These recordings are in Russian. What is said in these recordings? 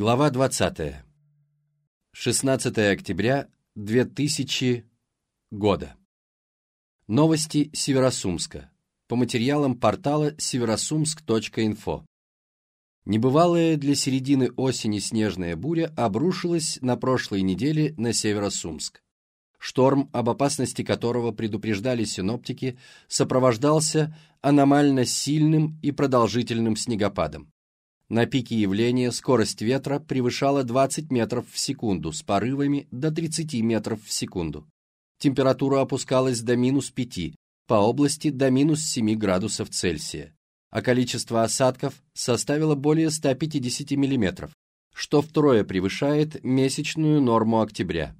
Глава 20. 16 октября 2000 года. Новости Северосумска. По материалам портала северосумск.инфо. Небывалая для середины осени снежная буря обрушилась на прошлой неделе на Северосумск. Шторм, об опасности которого предупреждали синоптики, сопровождался аномально сильным и продолжительным снегопадом. На пике явления скорость ветра превышала 20 метров в секунду с порывами до 30 метров в секунду. Температура опускалась до минус 5, по области до минус 7 градусов Цельсия, а количество осадков составило более 150 миллиметров, что втрое превышает месячную норму октября.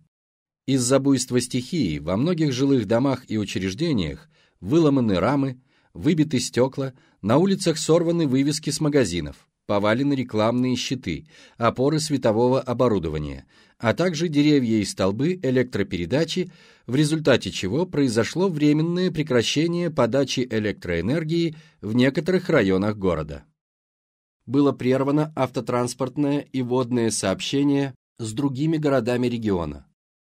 Из-за буйства стихии во многих жилых домах и учреждениях выломаны рамы, выбиты стекла, на улицах сорваны вывески с магазинов, повалены рекламные щиты, опоры светового оборудования, а также деревья и столбы электропередачи, в результате чего произошло временное прекращение подачи электроэнергии в некоторых районах города. Было прервано автотранспортное и водное сообщение с другими городами региона.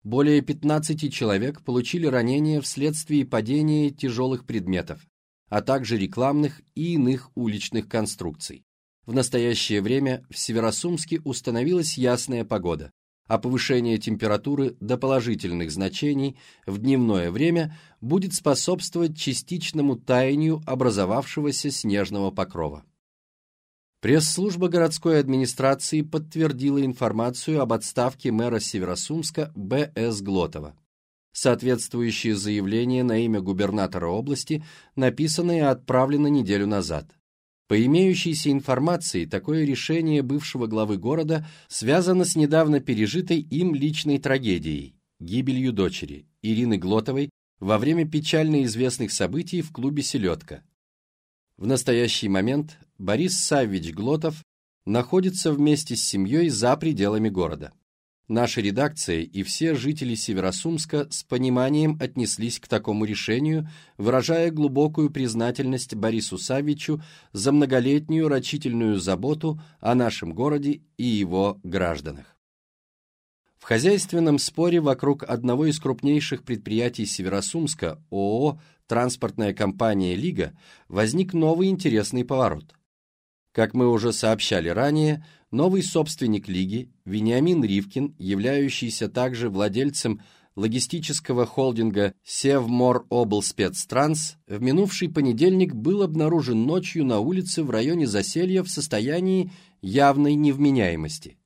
Более 15 человек получили ранения вследствие падения тяжелых предметов, а также рекламных и иных уличных конструкций. В настоящее время в Северосумске установилась ясная погода, а повышение температуры до положительных значений в дневное время будет способствовать частичному таянию образовавшегося снежного покрова. Пресс-служба городской администрации подтвердила информацию об отставке мэра Северосумска Б.С. Глотова. Соответствующее заявление на имя губернатора области написано и отправлено неделю назад. По имеющейся информации, такое решение бывшего главы города связано с недавно пережитой им личной трагедией – гибелью дочери, Ирины Глотовой, во время печально известных событий в клубе «Селедка». В настоящий момент Борис Саввич Глотов находится вместе с семьей за пределами города. Наша редакция и все жители Северосумска с пониманием отнеслись к такому решению, выражая глубокую признательность Борису Савичу за многолетнюю рачительную заботу о нашем городе и его гражданах. В хозяйственном споре вокруг одного из крупнейших предприятий Северосумска, ООО «Транспортная компания Лига», возник новый интересный поворот. Как мы уже сообщали ранее, Новый собственник лиги, Вениамин Ривкин, являющийся также владельцем логистического холдинга Севмор Облспецтранс, в минувший понедельник был обнаружен ночью на улице в районе Заселья в состоянии явной невменяемости.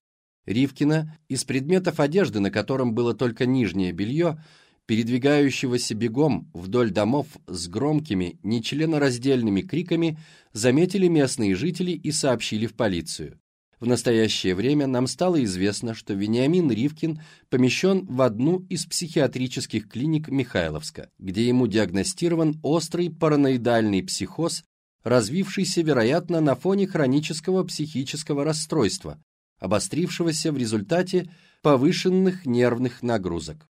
Ривкина из предметов одежды, на котором было только нижнее белье, передвигающегося бегом вдоль домов с громкими, нечленораздельными криками, заметили местные жители и сообщили в полицию. В настоящее время нам стало известно, что Вениамин Ривкин помещен в одну из психиатрических клиник Михайловска, где ему диагностирован острый параноидальный психоз, развившийся, вероятно, на фоне хронического психического расстройства, обострившегося в результате повышенных нервных нагрузок.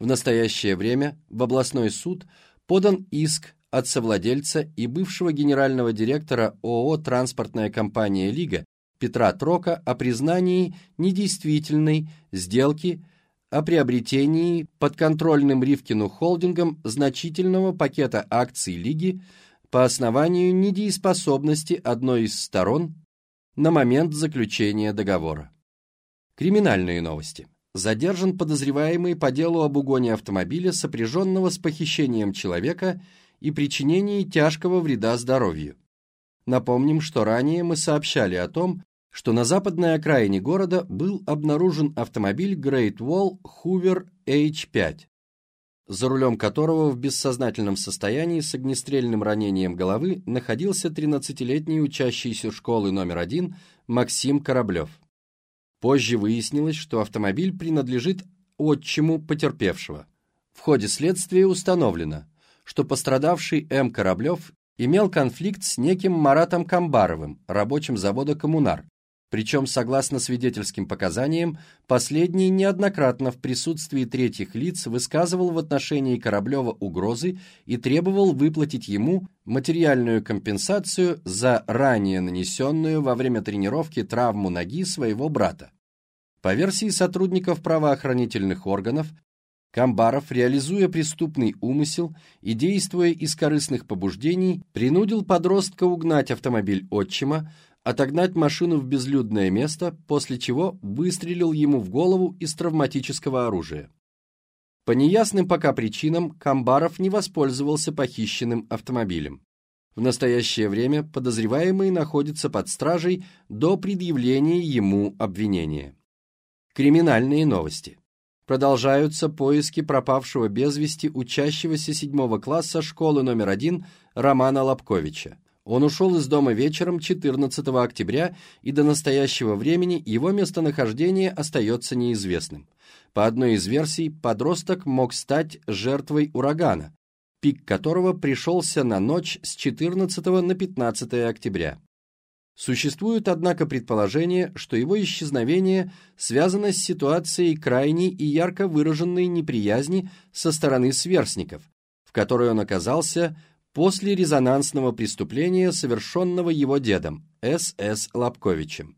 В настоящее время в областной суд подан иск от совладельца и бывшего генерального директора ООО «Транспортная компания Лига» Петра Трока о признании недействительной сделки о приобретении подконтрольным Ривкину холдингом значительного пакета акций Лиги по основанию недееспособности одной из сторон на момент заключения договора. Криминальные новости. Задержан подозреваемый по делу об угоне автомобиля, сопряженного с похищением человека и причинении тяжкого вреда здоровью. Напомним, что ранее мы сообщали о том, что на западной окраине города был обнаружен автомобиль Great Wall Hoover H5, за рулем которого в бессознательном состоянии с огнестрельным ранением головы находился 13-летний учащийся школы номер один Максим Кораблев. Позже выяснилось, что автомобиль принадлежит отчиму потерпевшего. В ходе следствия установлено, что пострадавший М. Кораблев имел конфликт с неким Маратом Камбаровым, рабочим завода «Коммунар», Причем, согласно свидетельским показаниям, последний неоднократно в присутствии третьих лиц высказывал в отношении Кораблева угрозы и требовал выплатить ему материальную компенсацию за ранее нанесенную во время тренировки травму ноги своего брата. По версии сотрудников правоохранительных органов, Камбаров, реализуя преступный умысел и действуя из корыстных побуждений, принудил подростка угнать автомобиль отчима, отогнать машину в безлюдное место, после чего выстрелил ему в голову из травматического оружия. По неясным пока причинам Камбаров не воспользовался похищенным автомобилем. В настоящее время подозреваемый находится под стражей до предъявления ему обвинения. Криминальные новости. Продолжаются поиски пропавшего без вести учащегося седьмого класса школы номер один Романа Лобковича. Он ушел из дома вечером 14 октября, и до настоящего времени его местонахождение остается неизвестным. По одной из версий, подросток мог стать жертвой урагана, пик которого пришелся на ночь с 14 на 15 октября. Существует, однако, предположение, что его исчезновение связано с ситуацией крайней и ярко выраженной неприязни со стороны сверстников, в которой он оказался после резонансного преступления, совершенного его дедом, С.С. Лобковичем.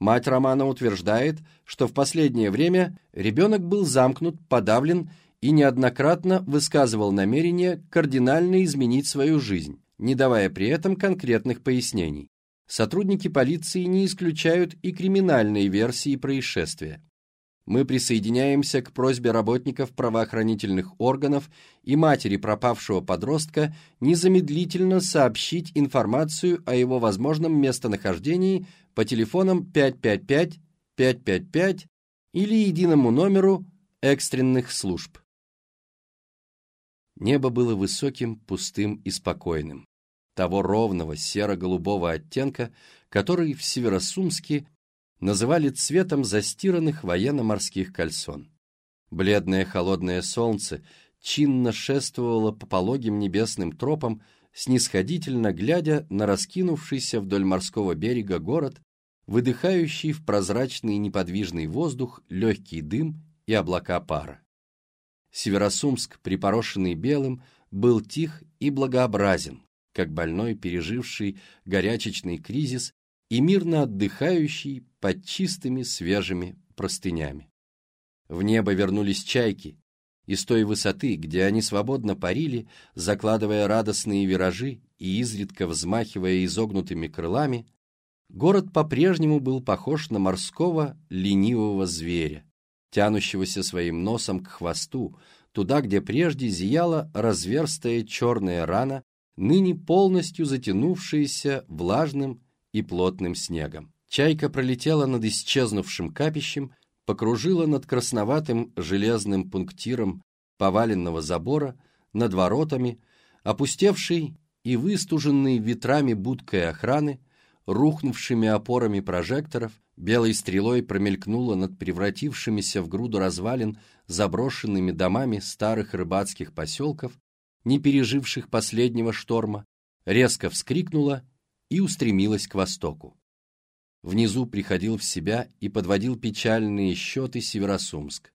Мать Романа утверждает, что в последнее время ребенок был замкнут, подавлен и неоднократно высказывал намерение кардинально изменить свою жизнь, не давая при этом конкретных пояснений. Сотрудники полиции не исключают и криминальные версии происшествия мы присоединяемся к просьбе работников правоохранительных органов и матери пропавшего подростка незамедлительно сообщить информацию о его возможном местонахождении по телефонам 555, 555 или единому номеру экстренных служб. Небо было высоким, пустым и спокойным, того ровного серо-голубого оттенка, который в Северосумске называли цветом застиранных военно-морских кальсон. Бледное холодное солнце чинно шествовало по пологим небесным тропам, снисходительно глядя на раскинувшийся вдоль морского берега город, выдыхающий в прозрачный неподвижный воздух легкий дым и облака пара. Северосумск, припорошенный белым, был тих и благообразен, как больной, переживший горячечный кризис и мирно отдыхающий под чистыми свежими простынями. В небо вернулись чайки, и с той высоты, где они свободно парили, закладывая радостные виражи и изредка взмахивая изогнутыми крылами, город по-прежнему был похож на морского ленивого зверя, тянущегося своим носом к хвосту, туда, где прежде зияла разверстая черная рана, ныне полностью затянувшаяся влажным и плотным снегом. Чайка пролетела над исчезнувшим капищем, покружила над красноватым железным пунктиром поваленного забора, над воротами, опустевшей и выстуженной ветрами будкой охраны, рухнувшими опорами прожекторов, белой стрелой промелькнула над превратившимися в груду развалин заброшенными домами старых рыбацких поселков, не переживших последнего шторма, резко вскрикнула и устремилась к востоку. Внизу приходил в себя и подводил печальные счеты Северосумск.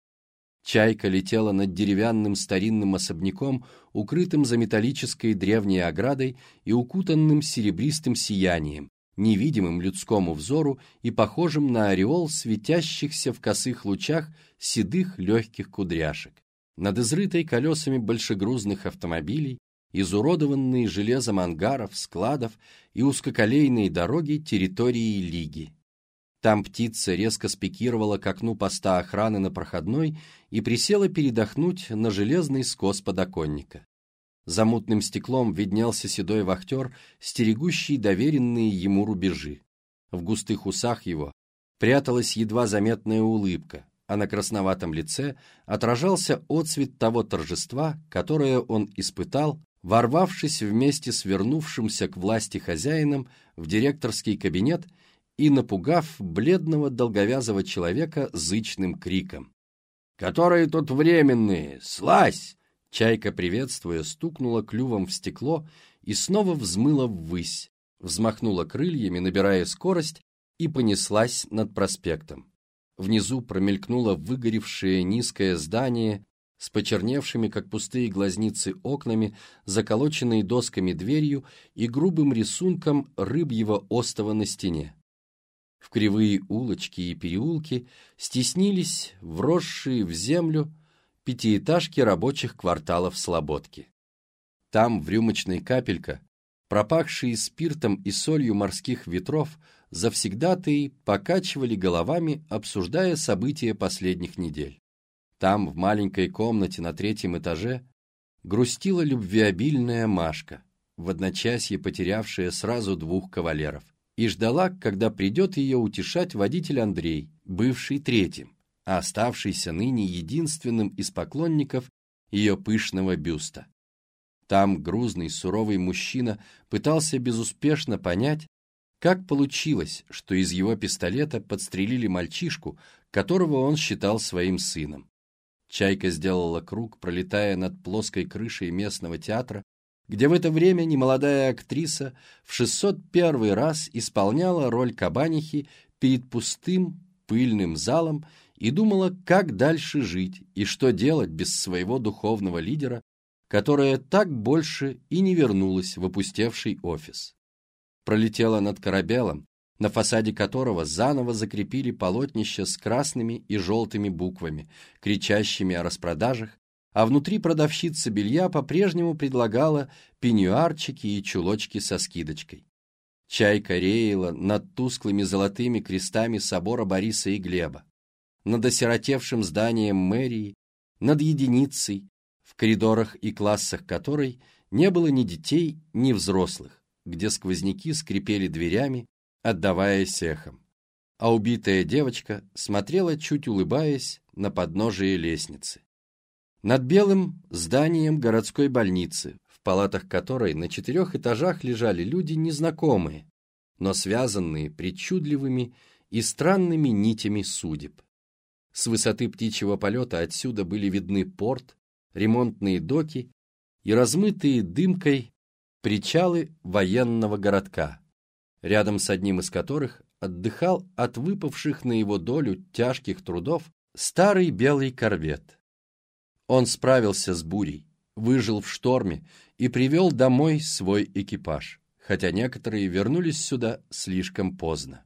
Чайка летела над деревянным старинным особняком, укрытым за металлической древней оградой и укутанным серебристым сиянием, невидимым людскому взору и похожим на ореол светящихся в косых лучах седых легких кудряшек. Над изрытой колесами большегрузных автомобилей изуродованные железом ангаров, складов и узкоколейные дороги территории Лиги. Там птица резко спикировала к окну поста охраны на проходной и присела передохнуть на железный скос подоконника. За мутным стеклом виднелся седой вахтер, стерегущий доверенные ему рубежи. В густых усах его пряталась едва заметная улыбка, а на красноватом лице отражался отцвет того торжества, которое он испытал, ворвавшись вместе с вернувшимся к власти хозяином в директорский кабинет и напугав бледного долговязого человека зычным криком. «Которые тут временные! Слазь!» Чайка, приветствуя, стукнула клювом в стекло и снова взмыла ввысь, взмахнула крыльями, набирая скорость, и понеслась над проспектом. Внизу промелькнуло выгоревшее низкое здание с почерневшими, как пустые глазницы, окнами, заколоченной досками дверью и грубым рисунком рыбьего остова на стене. В кривые улочки и переулки стеснились вросшие в землю пятиэтажки рабочих кварталов Слободки. Там, в рюмочной капелька, пропахшие спиртом и солью морских ветров, завсегдатые покачивали головами, обсуждая события последних недель. Там, в маленькой комнате на третьем этаже, грустила любвеобильная Машка, в одночасье потерявшая сразу двух кавалеров, и ждала, когда придет ее утешать водитель Андрей, бывший третьим, а оставшийся ныне единственным из поклонников ее пышного бюста. Там грузный, суровый мужчина пытался безуспешно понять, как получилось, что из его пистолета подстрелили мальчишку, которого он считал своим сыном. Чайка сделала круг, пролетая над плоской крышей местного театра, где в это время немолодая актриса в 601 раз исполняла роль кабанихи перед пустым пыльным залом и думала, как дальше жить и что делать без своего духовного лидера, которая так больше и не вернулась в опустевший офис. Пролетела над корабелом, на фасаде которого заново закрепили полотнище с красными и желтыми буквами, кричащими о распродажах, а внутри продавщица белья по-прежнему предлагала пеньюарчики и чулочки со скидочкой. Чайка реяла над тусклыми золотыми крестами собора Бориса и Глеба, над осиротевшим зданием мэрии, над единицей, в коридорах и классах которой не было ни детей, ни взрослых, где сквозняки скрипели дверями, отдаваясь эхом. А убитая девочка смотрела, чуть улыбаясь, на подножие лестницы. Над белым зданием городской больницы, в палатах которой на четырех этажах лежали люди незнакомые, но связанные причудливыми и странными нитями судеб. С высоты птичьего полета отсюда были видны порт, ремонтные доки и размытые дымкой причалы военного городка, рядом с одним из которых отдыхал от выпавших на его долю тяжких трудов старый белый корвет. Он справился с бурей, выжил в шторме и привел домой свой экипаж, хотя некоторые вернулись сюда слишком поздно.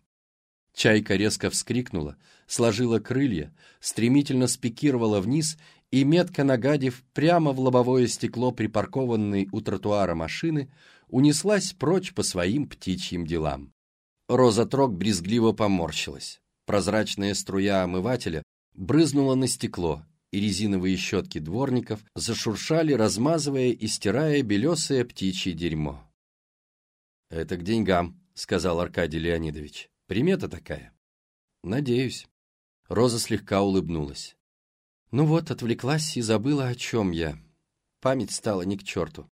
Чайка резко вскрикнула, сложила крылья, стремительно спикировала вниз и, метко нагадив прямо в лобовое стекло припаркованной у тротуара машины, унеслась прочь по своим птичьим делам. Роза Трок брезгливо поморщилась. Прозрачная струя омывателя брызнула на стекло, и резиновые щетки дворников зашуршали, размазывая и стирая белесое птичье дерьмо. «Это к деньгам», — сказал Аркадий Леонидович. «Примета такая». «Надеюсь». Роза слегка улыбнулась. «Ну вот, отвлеклась и забыла, о чем я. Память стала не к черту.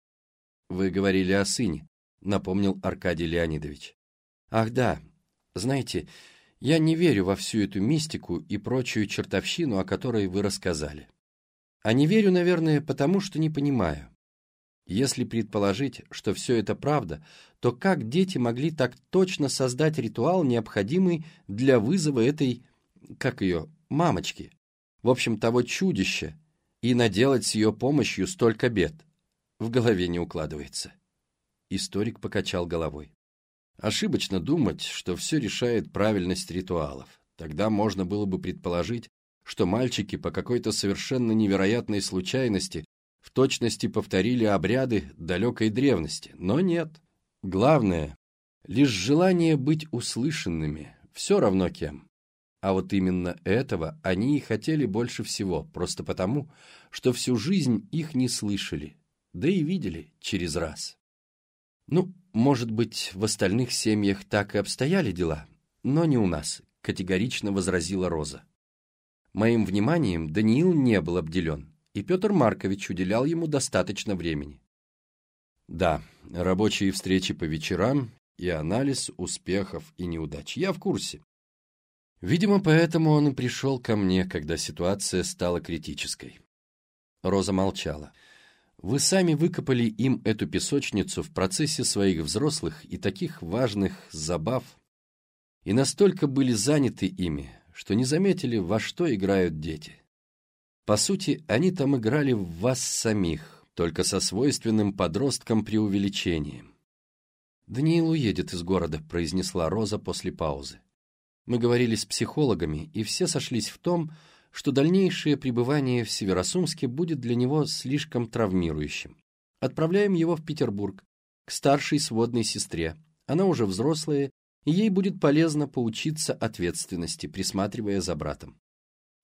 «Вы говорили о сыне», — напомнил Аркадий Леонидович. «Ах да, знаете, я не верю во всю эту мистику и прочую чертовщину, о которой вы рассказали. А не верю, наверное, потому что не понимаю. Если предположить, что все это правда, то как дети могли так точно создать ритуал, необходимый для вызова этой, как ее, мамочки, в общем, того чудища, и наделать с ее помощью столько бед? В голове не укладывается. Историк покачал головой. Ошибочно думать, что все решает правильность ритуалов. Тогда можно было бы предположить, что мальчики по какой-то совершенно невероятной случайности в точности повторили обряды далекой древности, но нет. Главное — лишь желание быть услышанными, все равно кем. А вот именно этого они и хотели больше всего, просто потому, что всю жизнь их не слышали, да и видели через раз. Ну, может быть, в остальных семьях так и обстояли дела, но не у нас, категорично возразила Роза. Моим вниманием Даниил не был обделен, и Петр Маркович уделял ему достаточно времени. Да, рабочие встречи по вечерам и анализ успехов и неудач. Я в курсе. Видимо, поэтому он и пришел ко мне, когда ситуация стала критической. Роза молчала. Вы сами выкопали им эту песочницу в процессе своих взрослых и таких важных забав. и настолько были заняты ими, что не заметили, во что играют дети. По сути, они там играли в вас самих, только со свойственным подросткам преувеличением. «Даниил уедет из города», — произнесла Роза после паузы. «Мы говорили с психологами, и все сошлись в том, что дальнейшее пребывание в Северосумске будет для него слишком травмирующим. Отправляем его в Петербург, к старшей сводной сестре. Она уже взрослая, и ей будет полезно поучиться ответственности, присматривая за братом.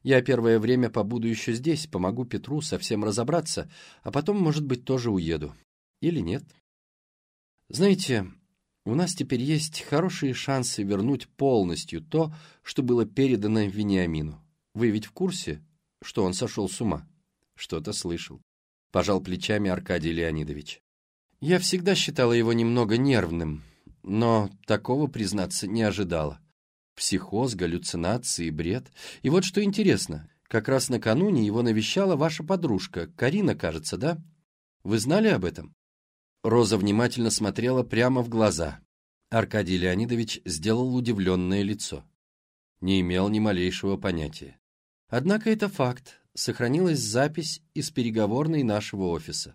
Я первое время побуду еще здесь, помогу Петру совсем разобраться, а потом, может быть, тоже уеду. Или нет. Знаете, у нас теперь есть хорошие шансы вернуть полностью то, что было передано Вениамину. Вы ведь в курсе, что он сошел с ума? Что-то слышал. Пожал плечами Аркадий Леонидович. Я всегда считала его немного нервным, но такого, признаться, не ожидала. Психоз, галлюцинации, бред. И вот что интересно, как раз накануне его навещала ваша подружка, Карина, кажется, да? Вы знали об этом? Роза внимательно смотрела прямо в глаза. Аркадий Леонидович сделал удивленное лицо. Не имел ни малейшего понятия. Однако это факт. Сохранилась запись из переговорной нашего офиса.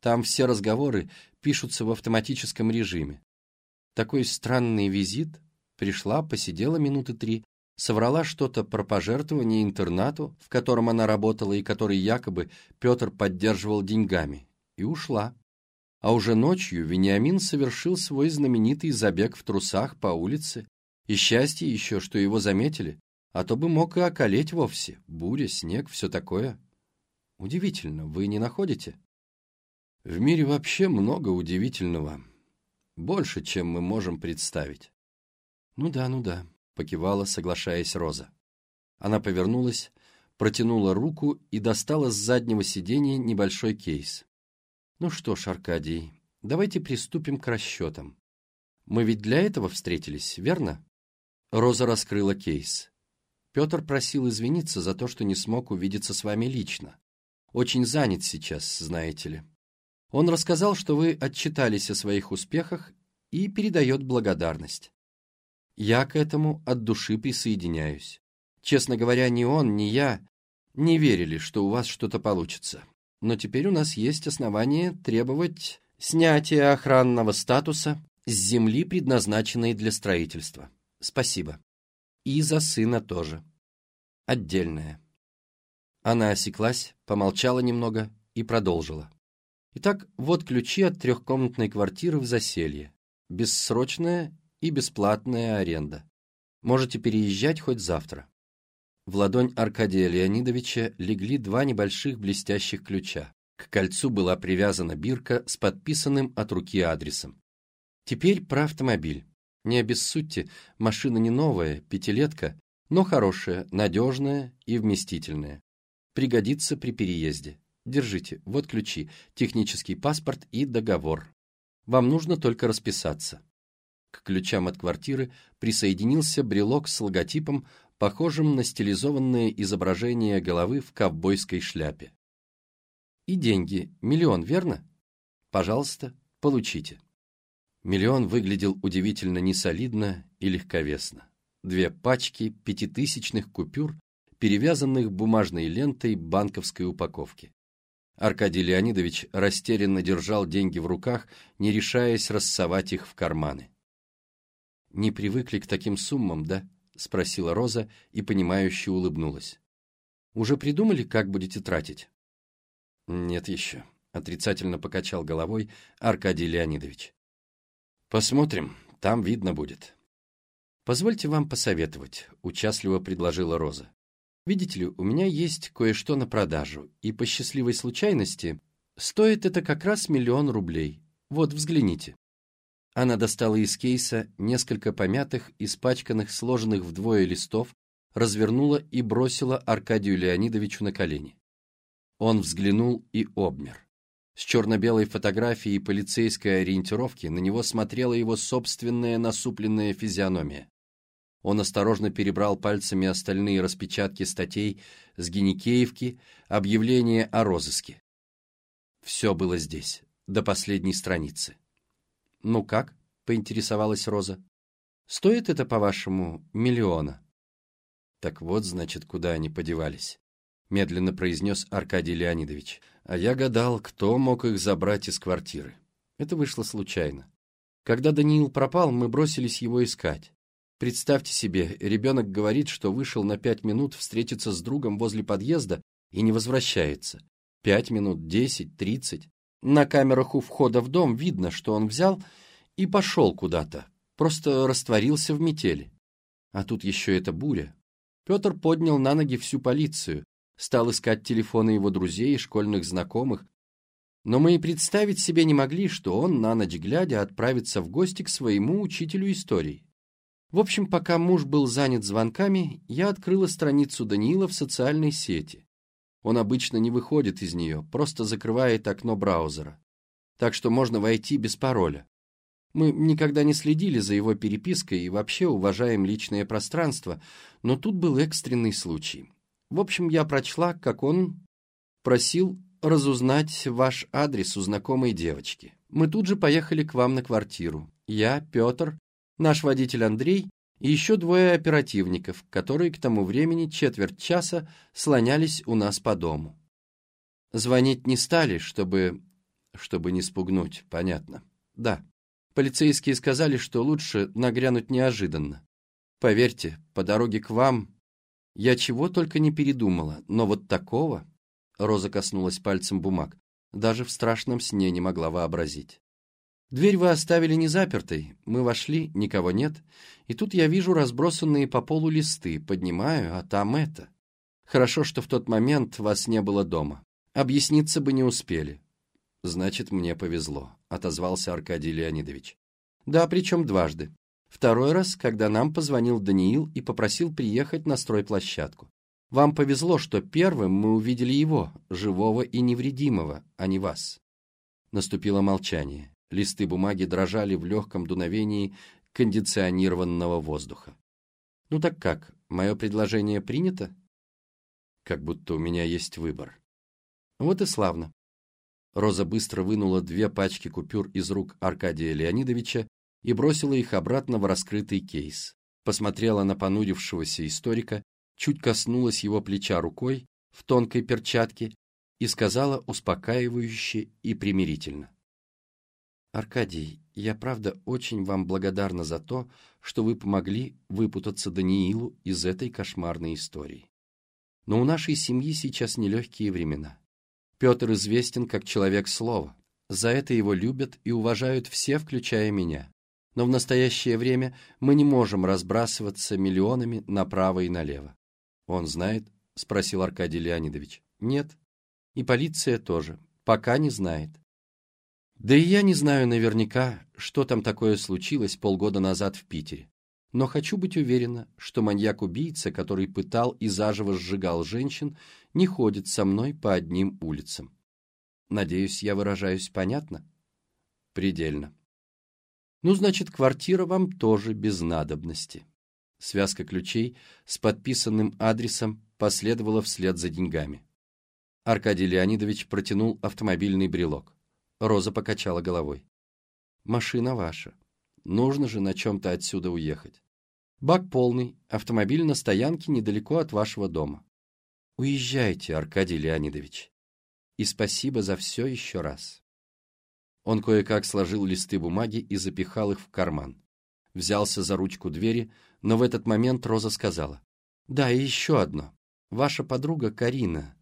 Там все разговоры пишутся в автоматическом режиме. Такой странный визит Пришла, посидела минуты три, соврала что-то про пожертвование интернату, в котором она работала и который якобы Петр поддерживал деньгами, и ушла. А уже ночью Вениамин совершил свой знаменитый забег в трусах по улице, и счастье еще, что его заметили, а то бы мог и околеть вовсе. Буря, снег, все такое. Удивительно, вы не находите? В мире вообще много удивительного. Больше, чем мы можем представить. «Ну да, ну да», — покивала, соглашаясь Роза. Она повернулась, протянула руку и достала с заднего сиденья небольшой кейс. «Ну что ж, Аркадий, давайте приступим к расчетам. Мы ведь для этого встретились, верно?» Роза раскрыла кейс. Петр просил извиниться за то, что не смог увидеться с вами лично. Очень занят сейчас, знаете ли. Он рассказал, что вы отчитались о своих успехах и передает благодарность. Я к этому от души присоединяюсь. Честно говоря, ни он, ни я не верили, что у вас что-то получится. Но теперь у нас есть основания требовать снятия охранного статуса с земли, предназначенной для строительства. Спасибо. И за сына тоже. Отдельное. Она осеклась, помолчала немного и продолжила. Итак, вот ключи от трехкомнатной квартиры в Заселье. Бессрочная и бесплатная аренда. Можете переезжать хоть завтра. В ладонь Аркадия Леонидовича легли два небольших блестящих ключа. К кольцу была привязана бирка с подписанным от руки адресом. Теперь про автомобиль. Не обессудьте, машина не новая, пятилетка, но хорошая, надежная и вместительная. Пригодится при переезде. Держите, вот ключи, технический паспорт и договор. Вам нужно только расписаться. К ключам от квартиры присоединился брелок с логотипом, похожим на стилизованное изображение головы в ковбойской шляпе. И деньги. Миллион, верно? Пожалуйста, получите. Миллион выглядел удивительно несолидно и легковесно. Две пачки пятитысячных купюр, перевязанных бумажной лентой банковской упаковки. Аркадий Леонидович растерянно держал деньги в руках, не решаясь рассовать их в карманы. «Не привыкли к таким суммам, да?» — спросила Роза и, понимающе улыбнулась. «Уже придумали, как будете тратить?» «Нет еще», — отрицательно покачал головой Аркадий Леонидович. «Посмотрим, там видно будет». «Позвольте вам посоветовать», — участливо предложила Роза. «Видите ли, у меня есть кое-что на продажу, и по счастливой случайности стоит это как раз миллион рублей. Вот, взгляните». Она достала из кейса несколько помятых, испачканных, сложенных вдвое листов, развернула и бросила Аркадию Леонидовичу на колени. Он взглянул и обмер. С черно-белой фотографией полицейской ориентировки на него смотрела его собственная насупленная физиономия. Он осторожно перебрал пальцами остальные распечатки статей с Геникеевки, объявление о розыске. Все было здесь, до последней страницы. «Ну как?» — поинтересовалась Роза. Стоит это, по-вашему, миллиона? Так вот, значит, куда они подевались, медленно произнес Аркадий Леонидович. А я гадал, кто мог их забрать из квартиры. Это вышло случайно. Когда Даниил пропал, мы бросились его искать. Представьте себе, ребенок говорит, что вышел на пять минут встретиться с другом возле подъезда и не возвращается. Пять минут, десять, тридцать. На камерах у входа в дом видно, что он взял и пошел куда-то, просто растворился в метели. А тут еще эта буря. Петр поднял на ноги всю полицию, стал искать телефоны его друзей и школьных знакомых, но мы и представить себе не могли, что он, на ночь глядя, отправится в гости к своему учителю истории. В общем, пока муж был занят звонками, я открыла страницу Даниила в социальной сети. Он обычно не выходит из нее, просто закрывает окно браузера. Так что можно войти без пароля. Мы никогда не следили за его перепиской и вообще уважаем личное пространство, но тут был экстренный случай. В общем, я прочла, как он просил разузнать ваш адрес у знакомой девочки. Мы тут же поехали к вам на квартиру. Я, Петр, наш водитель Андрей и еще двое оперативников, которые к тому времени четверть часа слонялись у нас по дому. Звонить не стали, чтобы... чтобы не спугнуть, понятно. Да, полицейские сказали, что лучше нагрянуть неожиданно. Поверьте, по дороге к вам я чего только не передумала, но вот такого... Роза коснулась пальцем бумаг. Даже в страшном сне не могла вообразить. Дверь вы оставили не запертой. Мы вошли, никого нет. И тут я вижу разбросанные по полу листы. Поднимаю, а там это. Хорошо, что в тот момент вас не было дома. Объясниться бы не успели. Значит, мне повезло, отозвался Аркадий Леонидович. Да, причем дважды. Второй раз, когда нам позвонил Даниил и попросил приехать на стройплощадку. Вам повезло, что первым мы увидели его, живого и невредимого, а не вас. Наступило молчание. Листы бумаги дрожали в легком дуновении кондиционированного воздуха. Ну так как, мое предложение принято? Как будто у меня есть выбор. Вот и славно. Роза быстро вынула две пачки купюр из рук Аркадия Леонидовича и бросила их обратно в раскрытый кейс. Посмотрела на понурившегося историка чуть коснулась его плеча рукой в тонкой перчатке и сказала успокаивающе и примирительно. «Аркадий, я правда очень вам благодарна за то, что вы помогли выпутаться Даниилу из этой кошмарной истории. Но у нашей семьи сейчас нелегкие времена. Петр известен как человек слова, за это его любят и уважают все, включая меня. Но в настоящее время мы не можем разбрасываться миллионами направо и налево. «Он знает?» — спросил Аркадий Леонидович. «Нет. И полиция тоже. Пока не знает. Да и я не знаю наверняка, что там такое случилось полгода назад в Питере. Но хочу быть уверена, что маньяк-убийца, который пытал и заживо сжигал женщин, не ходит со мной по одним улицам. Надеюсь, я выражаюсь понятно? Предельно. Ну, значит, квартира вам тоже без надобности. Связка ключей с подписанным адресом последовала вслед за деньгами. Аркадий Леонидович протянул автомобильный брелок. Роза покачала головой. «Машина ваша. Нужно же на чем-то отсюда уехать. Бак полный, автомобиль на стоянке недалеко от вашего дома. Уезжайте, Аркадий Леонидович. И спасибо за все еще раз». Он кое-как сложил листы бумаги и запихал их в карман. Взялся за ручку двери, но в этот момент Роза сказала. «Да, и еще одно. Ваша подруга Карина.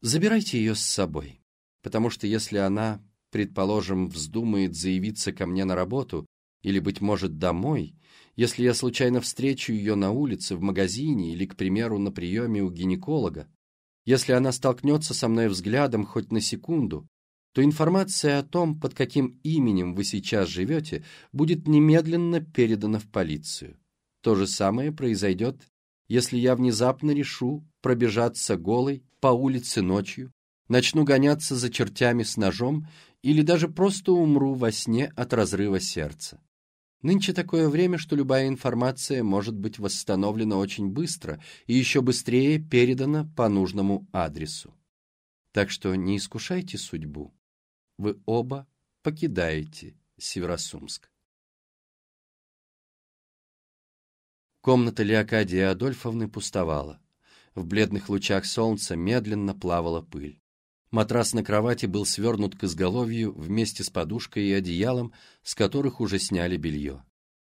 Забирайте ее с собой, потому что если она, предположим, вздумает заявиться ко мне на работу или, быть может, домой, если я случайно встречу ее на улице, в магазине или, к примеру, на приеме у гинеколога, если она столкнется со мной взглядом хоть на секунду, то информация о том, под каким именем вы сейчас живете, будет немедленно передана в полицию. То же самое произойдет, если я внезапно решу пробежаться голой по улице ночью, начну гоняться за чертями с ножом или даже просто умру во сне от разрыва сердца. Нынче такое время, что любая информация может быть восстановлена очень быстро и еще быстрее передана по нужному адресу. Так что не искушайте судьбу. Вы оба покидаете Северосумск. Комната Леокадии Адольфовны пустовала. В бледных лучах солнца медленно плавала пыль. Матрас на кровати был свернут к изголовью вместе с подушкой и одеялом, с которых уже сняли белье.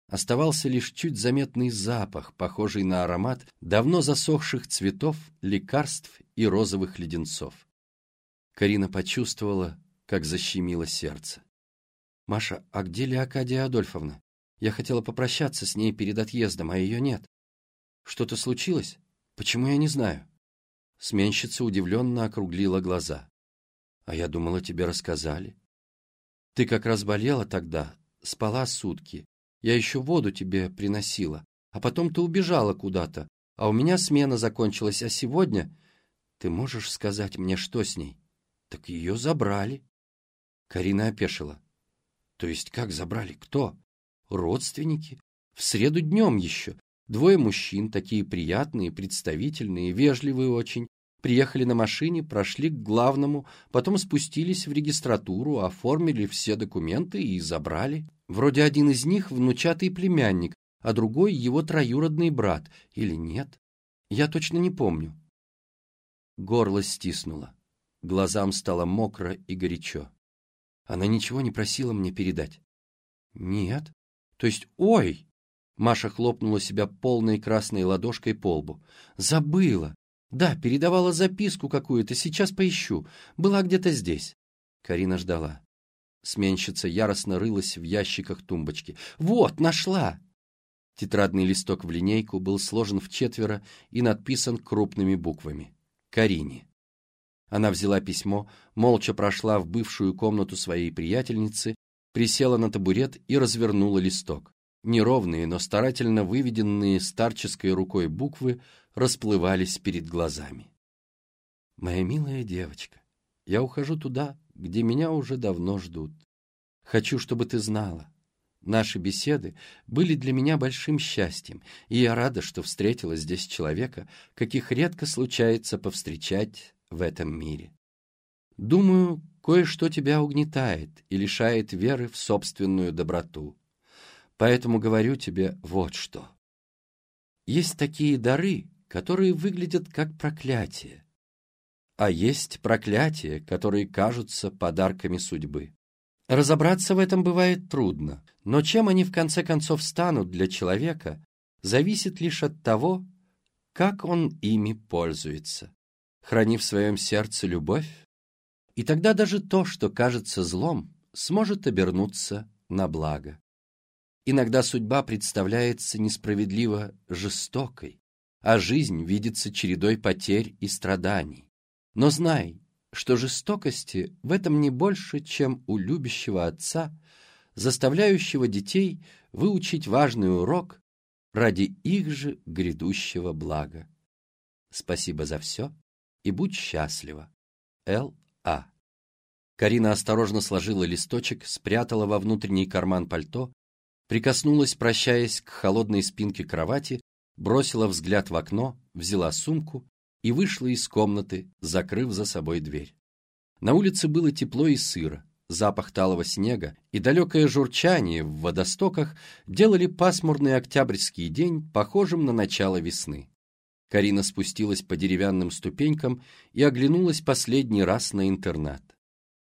Оставался лишь чуть заметный запах, похожий на аромат давно засохших цветов, лекарств и розовых леденцов. Карина почувствовала, как защемило сердце. «Маша, а где Леокадия Адольфовна? Я хотела попрощаться с ней перед отъездом, а ее нет. Что-то случилось? Почему я не знаю?» Сменщица удивленно округлила глаза. «А я думала, тебе рассказали. Ты как раз болела тогда, спала сутки. Я еще воду тебе приносила, а потом ты убежала куда-то, а у меня смена закончилась, а сегодня... Ты можешь сказать мне, что с ней?» «Так ее забрали». Карина опешила. «То есть как забрали? Кто?» «Родственники. В среду днем еще. Двое мужчин, такие приятные, представительные, вежливые очень, приехали на машине, прошли к главному, потом спустились в регистратуру, оформили все документы и забрали. Вроде один из них внучатый племянник, а другой его троюродный брат. Или нет? Я точно не помню. Горло стиснуло. Глазам стало мокро и горячо. Она ничего не просила мне передать. Нет. То есть, ой! Маша хлопнула себя полной красной ладошкой по лбу. Забыла. Да, передавала записку какую-то, сейчас поищу. Была где-то здесь. Карина ждала. Сменщица яростно рылась в ящиках тумбочки. «Вот, нашла!» Тетрадный листок в линейку был сложен в четверо и надписан крупными буквами. «Карине». Она взяла письмо, молча прошла в бывшую комнату своей приятельницы, присела на табурет и развернула листок. Неровные, но старательно выведенные старческой рукой буквы расплывались перед глазами. «Моя милая девочка, я ухожу туда, где меня уже давно ждут. Хочу, чтобы ты знала. Наши беседы были для меня большим счастьем, и я рада, что встретила здесь человека, каких редко случается повстречать в этом мире. Думаю, кое-что тебя угнетает и лишает веры в собственную доброту. Поэтому говорю тебе вот что. Есть такие дары, которые выглядят как проклятие, а есть проклятия, которые кажутся подарками судьбы. Разобраться в этом бывает трудно, но чем они в конце концов станут для человека, зависит лишь от того, как он ими пользуется храни в своем сердце любовь, и тогда даже то, что кажется злом, сможет обернуться на благо. Иногда судьба представляется несправедливо жестокой, а жизнь видится чередой потерь и страданий. Но знай, что жестокости в этом не больше, чем у любящего отца, заставляющего детей выучить важный урок ради их же грядущего блага. Спасибо за все и будь счастлива. Л. А. Карина осторожно сложила листочек, спрятала во внутренний карман пальто, прикоснулась, прощаясь к холодной спинке кровати, бросила взгляд в окно, взяла сумку и вышла из комнаты, закрыв за собой дверь. На улице было тепло и сыро, запах талого снега и далекое журчание в водостоках делали пасмурный октябрьский день похожим на начало весны. Карина спустилась по деревянным ступенькам и оглянулась последний раз на интернат.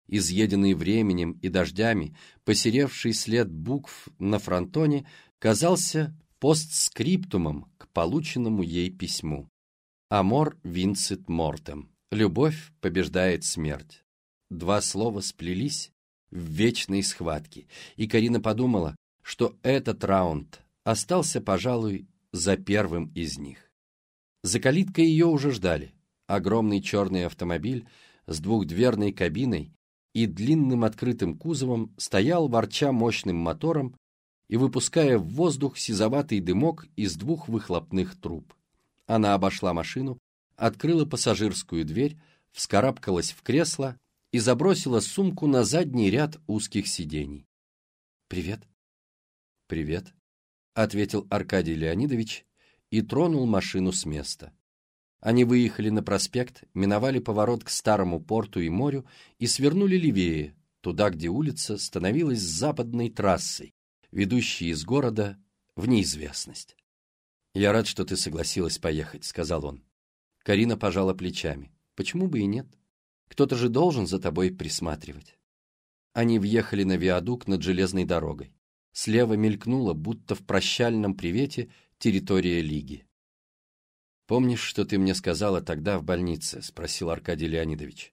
Изъеденный временем и дождями, посеревший след букв на фронтоне казался постскриптумом к полученному ей письму. «Амор винцит мортем» — «Любовь побеждает смерть». Два слова сплелись в вечной схватке, и Карина подумала, что этот раунд остался, пожалуй, за первым из них. За калиткой ее уже ждали. Огромный черный автомобиль с двухдверной кабиной и длинным открытым кузовом стоял, ворча мощным мотором и выпуская в воздух сизоватый дымок из двух выхлопных труб. Она обошла машину, открыла пассажирскую дверь, вскарабкалась в кресло и забросила сумку на задний ряд узких сидений. «Привет». «Привет», — ответил Аркадий Леонидович и тронул машину с места. Они выехали на проспект, миновали поворот к старому порту и морю и свернули левее, туда, где улица становилась западной трассой, ведущей из города в неизвестность. «Я рад, что ты согласилась поехать», — сказал он. Карина пожала плечами. «Почему бы и нет? Кто-то же должен за тобой присматривать». Они въехали на виадук над железной дорогой. Слева мелькнула, будто в прощальном привете, территория Лиги. «Помнишь, что ты мне сказала тогда в больнице?» — спросил Аркадий Леонидович.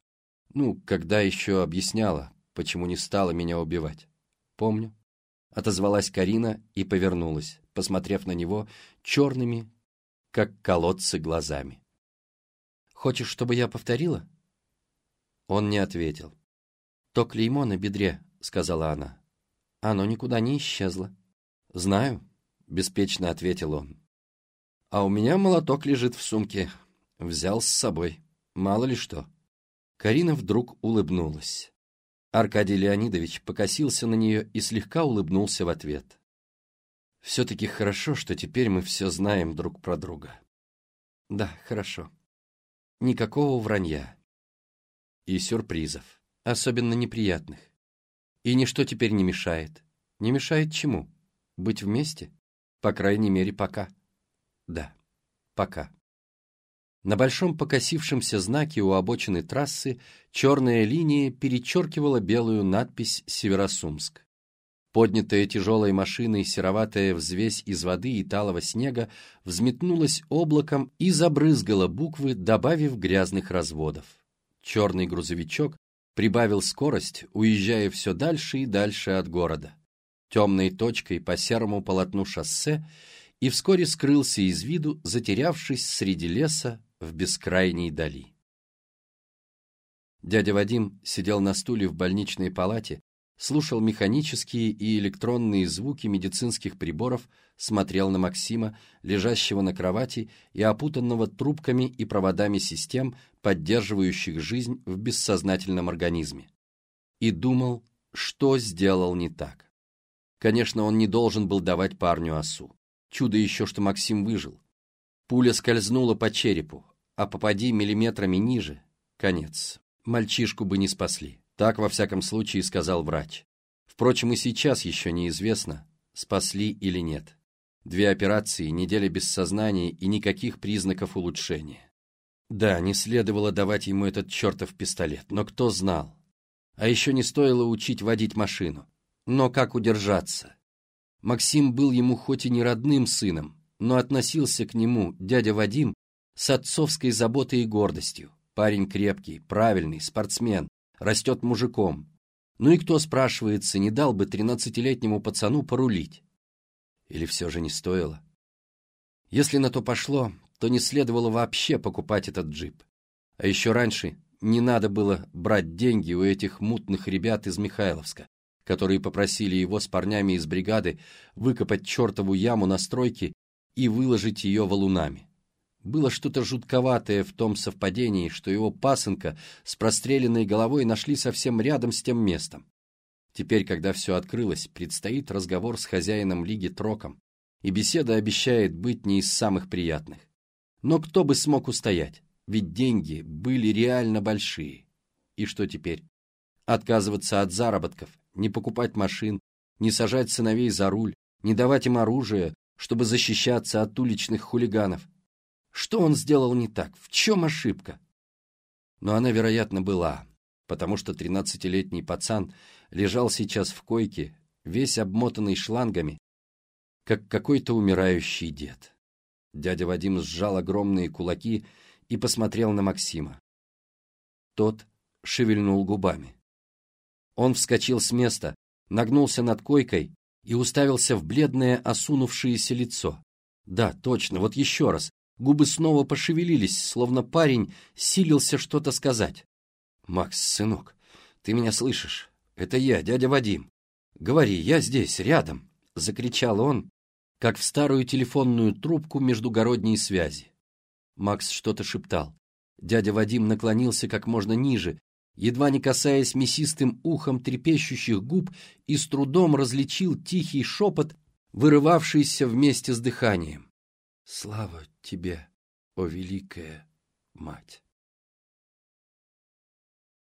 «Ну, когда еще объясняла, почему не стала меня убивать?» «Помню». Отозвалась Карина и повернулась, посмотрев на него черными, как колодцы, глазами. «Хочешь, чтобы я повторила?» Он не ответил. «То клеймо на бедре», — сказала она. «Оно никуда не исчезло». «Знаю», — беспечно ответил он. «А у меня молоток лежит в сумке. Взял с собой. Мало ли что». Карина вдруг улыбнулась. Аркадий Леонидович покосился на нее и слегка улыбнулся в ответ. «Все-таки хорошо, что теперь мы все знаем друг про друга». «Да, хорошо. Никакого вранья. И сюрпризов» особенно неприятных. И ничто теперь не мешает. Не мешает чему? Быть вместе? По крайней мере, пока. Да, пока. На большом покосившемся знаке у обочины трассы черная линия перечеркивала белую надпись «Северосумск». Поднятая тяжелой машиной сероватая взвесь из воды и талого снега взметнулась облаком и забрызгала буквы, добавив грязных разводов. Черный грузовичок прибавил скорость, уезжая все дальше и дальше от города, темной точкой по серому полотну шоссе, и вскоре скрылся из виду, затерявшись среди леса в бескрайней дали. Дядя Вадим сидел на стуле в больничной палате, слушал механические и электронные звуки медицинских приборов, смотрел на Максима, лежащего на кровати и опутанного трубками и проводами систем, поддерживающих жизнь в бессознательном организме. И думал, что сделал не так. Конечно, он не должен был давать парню осу. Чудо еще, что Максим выжил. Пуля скользнула по черепу, а попади миллиметрами ниже — конец. Мальчишку бы не спасли. Так, во всяком случае, сказал врач. Впрочем, и сейчас еще неизвестно, спасли или нет. Две операции, неделя без сознания и никаких признаков улучшения. Да, не следовало давать ему этот чертов пистолет, но кто знал? А еще не стоило учить водить машину. Но как удержаться? Максим был ему хоть и не родным сыном, но относился к нему, дядя Вадим, с отцовской заботой и гордостью. Парень крепкий, правильный, спортсмен, растет мужиком. Ну и кто, спрашивается, не дал бы тринадцатилетнему пацану порулить? Или все же не стоило? Если на то пошло, то не следовало вообще покупать этот джип. А еще раньше не надо было брать деньги у этих мутных ребят из Михайловска, которые попросили его с парнями из бригады выкопать чертову яму на стройке и выложить ее валунами. Было что-то жутковатое в том совпадении, что его пасынка с простреленной головой нашли совсем рядом с тем местом. Теперь, когда все открылось, предстоит разговор с хозяином Лиги Троком, и беседа обещает быть не из самых приятных. Но кто бы смог устоять? Ведь деньги были реально большие. И что теперь? Отказываться от заработков, не покупать машин, не сажать сыновей за руль, не давать им оружие, чтобы защищаться от уличных хулиганов – что он сделал не так? В чем ошибка? Но она, вероятно, была, потому что тринадцатилетний пацан лежал сейчас в койке, весь обмотанный шлангами, как какой-то умирающий дед. Дядя Вадим сжал огромные кулаки и посмотрел на Максима. Тот шевельнул губами. Он вскочил с места, нагнулся над койкой и уставился в бледное осунувшееся лицо. Да, точно, вот еще раз, Губы снова пошевелились, словно парень силился что-то сказать. «Макс, сынок, ты меня слышишь? Это я, дядя Вадим. Говори, я здесь, рядом!» — закричал он, как в старую телефонную трубку междугородней связи. Макс что-то шептал. Дядя Вадим наклонился как можно ниже, едва не касаясь мясистым ухом трепещущих губ, и с трудом различил тихий шепот, вырывавшийся вместе с дыханием. Слава тебе, о великая мать!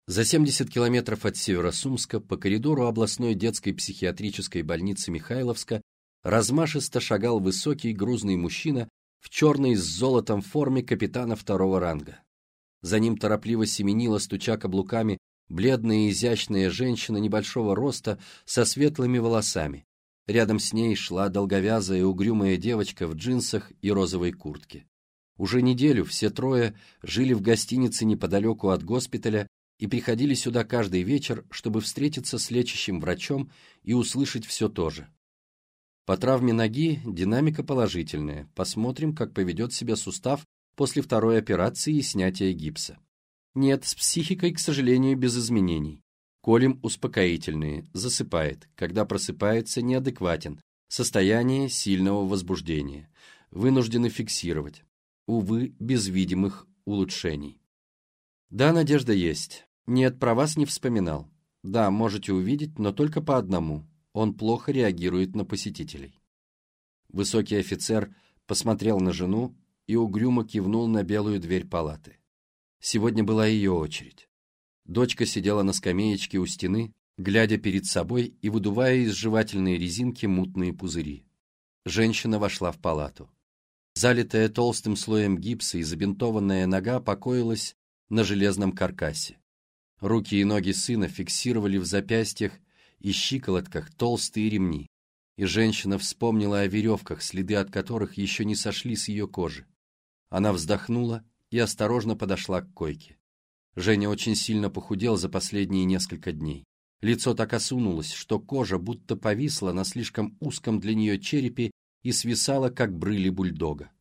За 70 километров от Северосумска по коридору областной детской психиатрической больницы Михайловска размашисто шагал высокий грузный мужчина в черной с золотом форме капитана второго ранга. За ним торопливо семенила, стуча каблуками, бледная и изящная женщина небольшого роста со светлыми волосами. Рядом с ней шла долговязая угрюмая девочка в джинсах и розовой куртке. Уже неделю все трое жили в гостинице неподалеку от госпиталя и приходили сюда каждый вечер, чтобы встретиться с лечащим врачом и услышать все то же. По травме ноги динамика положительная. Посмотрим, как поведет себя сустав после второй операции и снятия гипса. Нет, с психикой, к сожалению, без изменений. Колем успокоительные, засыпает, когда просыпается неадекватен, состояние сильного возбуждения. Вынуждены фиксировать. Увы, без видимых улучшений. Да, надежда есть. Нет, про вас не вспоминал. Да, можете увидеть, но только по одному он плохо реагирует на посетителей. Высокий офицер посмотрел на жену и угрюмо кивнул на белую дверь палаты. Сегодня была ее очередь. Дочка сидела на скамеечке у стены, глядя перед собой и выдувая из жевательной резинки мутные пузыри. Женщина вошла в палату. Залитая толстым слоем гипса и забинтованная нога покоилась на железном каркасе. Руки и ноги сына фиксировали в запястьях и щиколотках толстые ремни, и женщина вспомнила о веревках, следы от которых еще не сошли с ее кожи. Она вздохнула и осторожно подошла к койке. Женя очень сильно похудел за последние несколько дней. Лицо так осунулось, что кожа будто повисла на слишком узком для нее черепе и свисала, как брыли бульдога.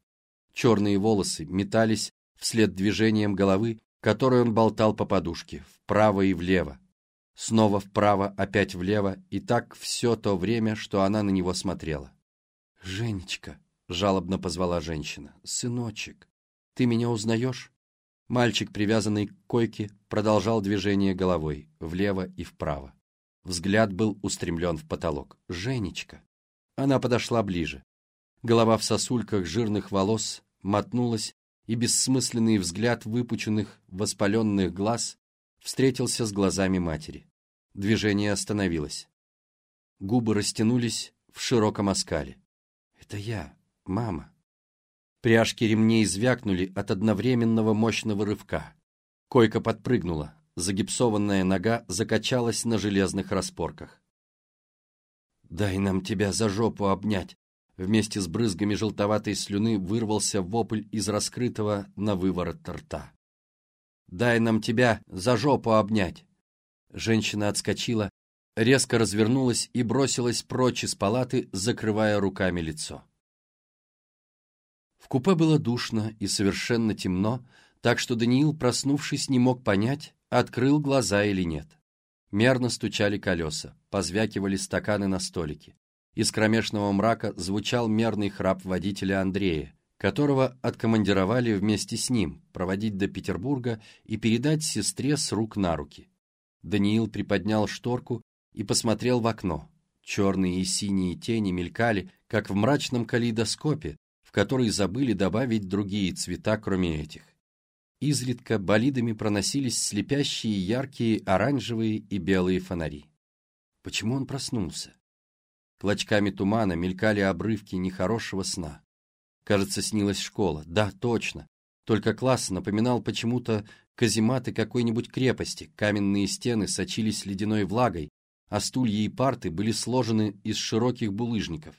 Черные волосы метались вслед движением головы, которой он болтал по подушке, вправо и влево, снова вправо, опять влево, и так все то время, что она на него смотрела. «Женечка», — жалобно позвала женщина, — «сыночек, ты меня узнаешь?» Мальчик, привязанный к койке, продолжал движение головой, влево и вправо. Взгляд был устремлен в потолок. «Женечка!» Она подошла ближе. Голова в сосульках жирных волос мотнулась, и бессмысленный взгляд выпученных, воспаленных глаз встретился с глазами матери. Движение остановилось. Губы растянулись в широком оскале. «Это я, мама». Пряжки ремней звякнули от одновременного мощного рывка. Койка подпрыгнула, загипсованная нога закачалась на железных распорках. «Дай нам тебя за жопу обнять!» Вместе с брызгами желтоватой слюны вырвался вопль из раскрытого на выворот рта. «Дай нам тебя за жопу обнять!» Женщина отскочила, резко развернулась и бросилась прочь из палаты, закрывая руками лицо. В купе было душно и совершенно темно, так что Даниил, проснувшись, не мог понять, открыл глаза или нет. Мерно стучали колеса, позвякивали стаканы на столике. Из кромешного мрака звучал мерный храп водителя Андрея, которого откомандировали вместе с ним проводить до Петербурга и передать сестре с рук на руки. Даниил приподнял шторку и посмотрел в окно. Черные и синие тени мелькали, как в мрачном калейдоскопе, в который забыли добавить другие цвета, кроме этих. Изредка болидами проносились слепящие яркие оранжевые и белые фонари. Почему он проснулся? Клочками тумана мелькали обрывки нехорошего сна. Кажется, снилась школа. Да, точно. Только класс напоминал почему-то казематы какой-нибудь крепости, каменные стены сочились ледяной влагой, а стулья и парты были сложены из широких булыжников.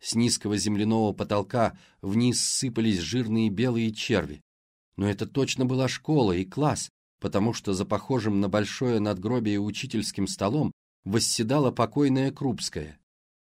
С низкого земляного потолка вниз сыпались жирные белые черви. Но это точно была школа и класс, потому что за похожим на большое надгробие учительским столом восседала покойная Крупская.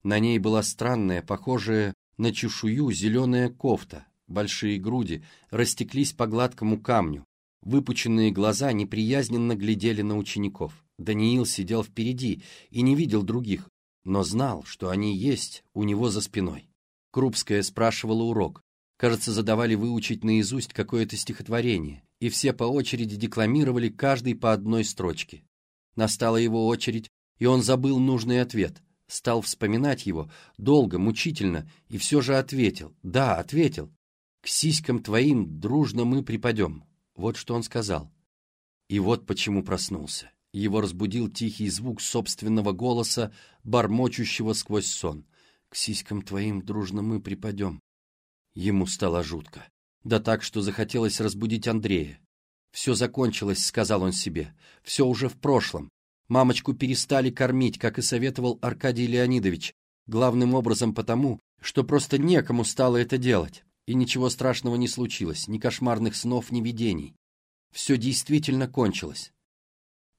На ней была странная, похожая на чешую зеленая кофта, большие груди растеклись по гладкому камню, выпученные глаза неприязненно глядели на учеников. Даниил сидел впереди и не видел других, но знал, что они есть у него за спиной. Крупская спрашивала урок. Кажется, задавали выучить наизусть какое-то стихотворение, и все по очереди декламировали каждый по одной строчке. Настала его очередь, и он забыл нужный ответ, стал вспоминать его, долго, мучительно, и все же ответил. Да, ответил. «К сиськам твоим дружно мы припадем». Вот что он сказал. И вот почему проснулся. Его разбудил тихий звук собственного голоса, бормочущего сквозь сон. К сиськам твоим дружно мы припадем. Ему стало жутко. Да так, что захотелось разбудить Андрея. «Все закончилось», — сказал он себе. «Все уже в прошлом. Мамочку перестали кормить, как и советовал Аркадий Леонидович, главным образом потому, что просто некому стало это делать. И ничего страшного не случилось, ни кошмарных снов, ни видений. Все действительно кончилось.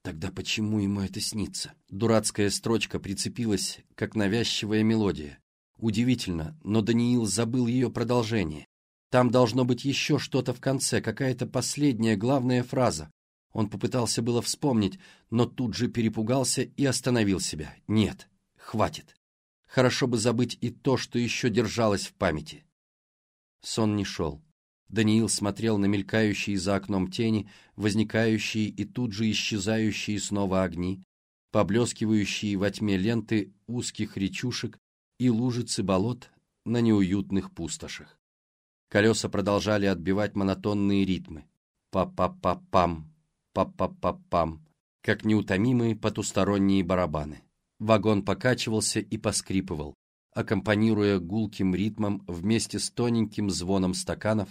Тогда почему ему это снится? Дурацкая строчка прицепилась, как навязчивая мелодия. Удивительно, но Даниил забыл ее продолжение. Там должно быть еще что-то в конце, какая-то последняя главная фраза. Он попытался было вспомнить, но тут же перепугался и остановил себя. Нет, хватит. Хорошо бы забыть и то, что еще держалось в памяти. Сон не шел. Даниил смотрел на мелькающие за окном тени, возникающие и тут же исчезающие снова огни, поблескивающие во тьме ленты узких речушек и лужицы болот на неуютных пустошах. Колеса продолжали отбивать монотонные ритмы. Па-па-па-пам, па-па-па-пам, как неутомимые потусторонние барабаны. Вагон покачивался и поскрипывал, аккомпанируя гулким ритмом вместе с тоненьким звоном стаканов,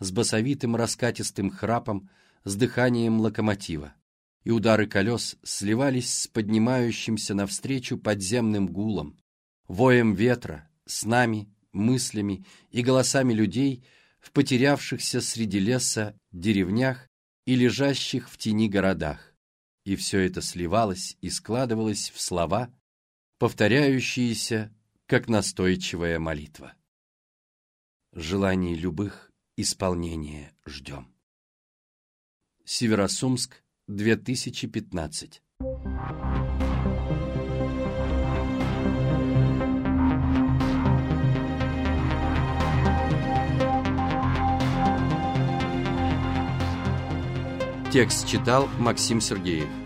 с басовитым раскатистым храпом, с дыханием локомотива. И удары колес сливались с поднимающимся навстречу подземным гулом, воем ветра, с нами, мыслями и голосами людей в потерявшихся среди леса деревнях и лежащих в тени городах и все это сливалось и складывалось в слова, повторяющиеся, как настойчивая молитва. Желаний любых исполнения ждем. Северосумск, 2015 Текст читал Максим Сергеев